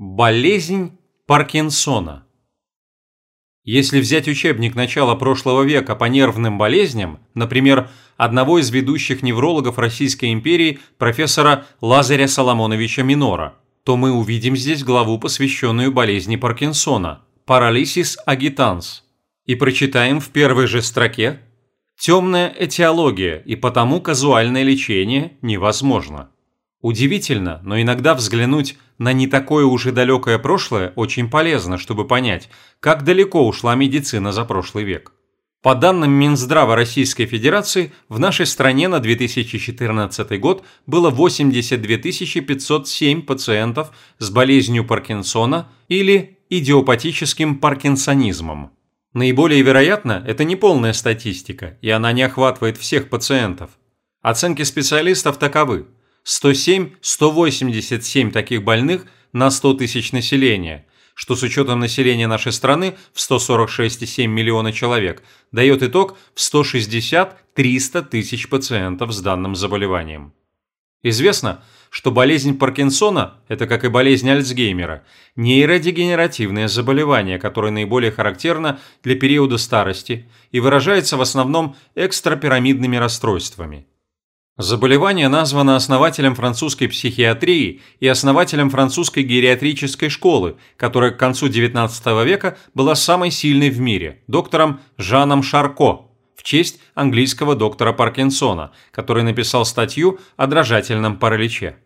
Болезнь Паркинсона Если взять учебник начала прошлого века по нервным болезням, например, одного из ведущих неврологов Российской империи профессора Лазаря Соломоновича Минора, то мы увидим здесь главу, посвященную болезни Паркинсона – паралисис агитанс, и прочитаем в первой же строке «Темная этиология и потому казуальное лечение невозможно». Удивительно, но иногда взглянуть на не такое уже далекое прошлое очень полезно, чтобы понять, как далеко ушла медицина за прошлый век. По данным Минздрава Российской Федерации, в нашей стране на 2014 год было 82 507 пациентов с болезнью Паркинсона или идиопатическим паркинсонизмом. Наиболее вероятно, это не полная статистика, и она не охватывает всех пациентов. Оценки специалистов таковы – 107-187 таких больных на 100 тысяч населения, что с учетом населения нашей страны в 146,7 миллиона человек дает итог в 160-300 тысяч пациентов с данным заболеванием. Известно, что болезнь Паркинсона – это, как и болезнь Альцгеймера, нейродегенеративное заболевание, которое наиболее характерно для периода старости и выражается в основном экстрапирамидными расстройствами – Заболевание названо основателем французской психиатрии и основателем французской гериатрической школы, которая к концу XIX века была самой сильной в мире, доктором Жаном Шарко, в честь английского доктора Паркинсона, который написал статью о дрожательном параличе.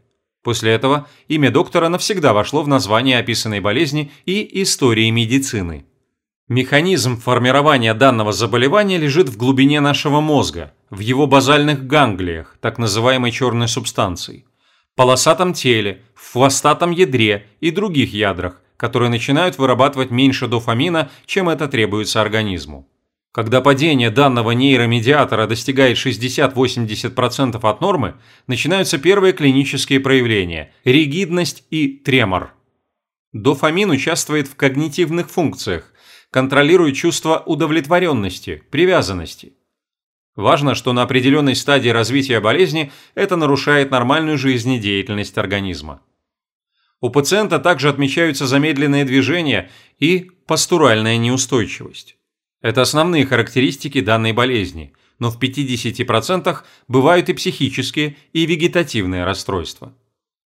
После этого имя доктора навсегда вошло в название описанной болезни и истории медицины. Механизм формирования данного заболевания лежит в глубине нашего мозга, в его базальных ганглиях, так называемой черной субстанции, полосатом теле, в хвостатом ядре и других ядрах, которые начинают вырабатывать меньше дофамина, чем это требуется организму. Когда падение данного нейромедиатора достигает 60-80% от нормы, начинаются первые клинические проявления – ригидность и тремор. Дофамин участвует в когнитивных функциях, контролирует чувство удовлетворенности, привязанности. Важно, что на определенной стадии развития болезни это нарушает нормальную жизнедеятельность организма. У пациента также отмечаются замедленные движения и постуральная неустойчивость. Это основные характеристики данной болезни, но в 50% бывают и психические, и вегетативные расстройства.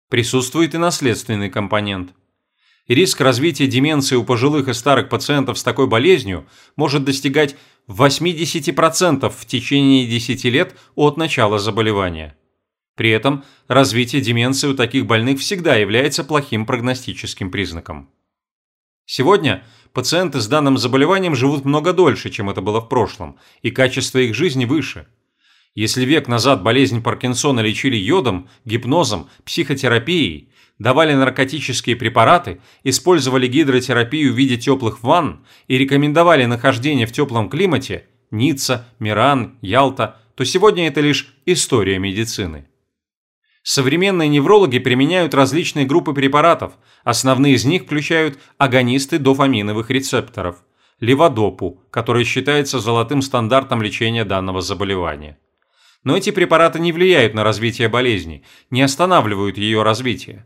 Присутствует и наследственный компонент – риск развития деменции у пожилых и старых пациентов с такой болезнью может достигать 80% в течение 10 лет от начала заболевания. При этом развитие деменции у таких больных всегда является плохим прогностическим признаком. Сегодня пациенты с данным заболеванием живут много дольше, чем это было в прошлом, и качество их жизни выше. Если век назад болезнь Паркинсона лечили йодом, гипнозом, психотерапией, давали наркотические препараты, использовали гидротерапию в виде теплых ванн и рекомендовали нахождение в теплом климате – Ницца, Миран, Ялта, то сегодня это лишь история медицины. Современные неврологи применяют различные группы препаратов, основные из них включают агонисты дофаминовых рецепторов, леводопу, который считается золотым стандартом лечения данного заболевания. Но эти препараты не влияют на развитие болезни, не останавливают ее развитие.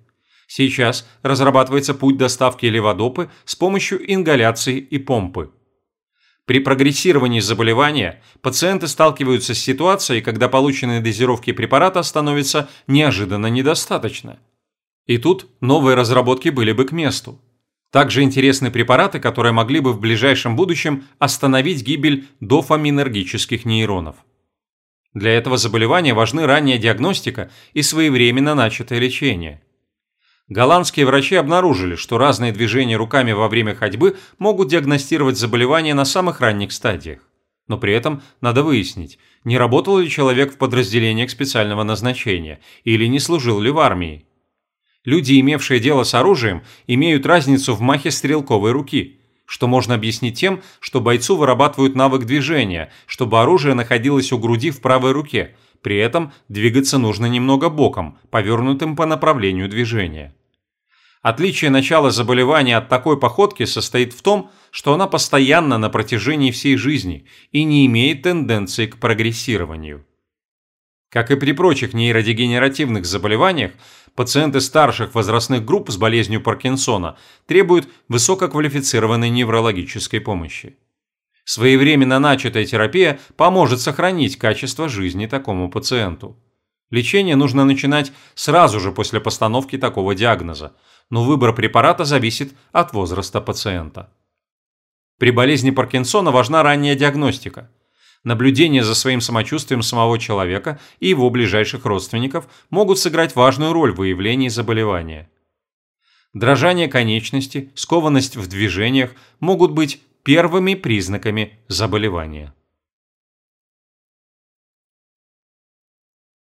Сейчас разрабатывается путь доставки леводопы с помощью ингаляции и помпы. При прогрессировании заболевания пациенты сталкиваются с ситуацией, когда полученные дозировки препарата становятся неожиданно недостаточно. И тут новые разработки были бы к месту. Также интересны препараты, которые могли бы в ближайшем будущем остановить гибель дофаминергических нейронов. Для этого заболевания важны ранняя диагностика и своевременно начатое лечение – Голландские врачи обнаружили, что разные движения руками во время ходьбы могут диагностировать заболевание на самых ранних стадиях. Но при этом надо выяснить, не работал ли человек в подразделениях специального назначения или не служил ли в армии. Люди, имевшие дело с оружием, имеют разницу в махе стрелковой руки, что можно объяснить тем, что бойцу вырабатывают навык движения, чтобы оружие находилось у груди в правой руке, при этом двигаться нужно немного боком, повернутым по направлению движения. Отличие начала заболевания от такой походки состоит в том, что она постоянна на протяжении всей жизни и не имеет тенденции к прогрессированию. Как и при прочих нейродегенеративных заболеваниях, пациенты старших возрастных групп с болезнью Паркинсона требуют высококвалифицированной неврологической помощи. Своевременно начатая терапия поможет сохранить качество жизни такому пациенту. Лечение нужно начинать сразу же после постановки такого диагноза, но выбор препарата зависит от возраста пациента. При болезни Паркинсона важна ранняя диагностика – Наблюдение за своим самочувствием самого человека и его ближайших родственников могут сыграть важную роль в выявлении заболевания. Дрожание конечности, скованность в движениях могут быть первыми признаками заболевания.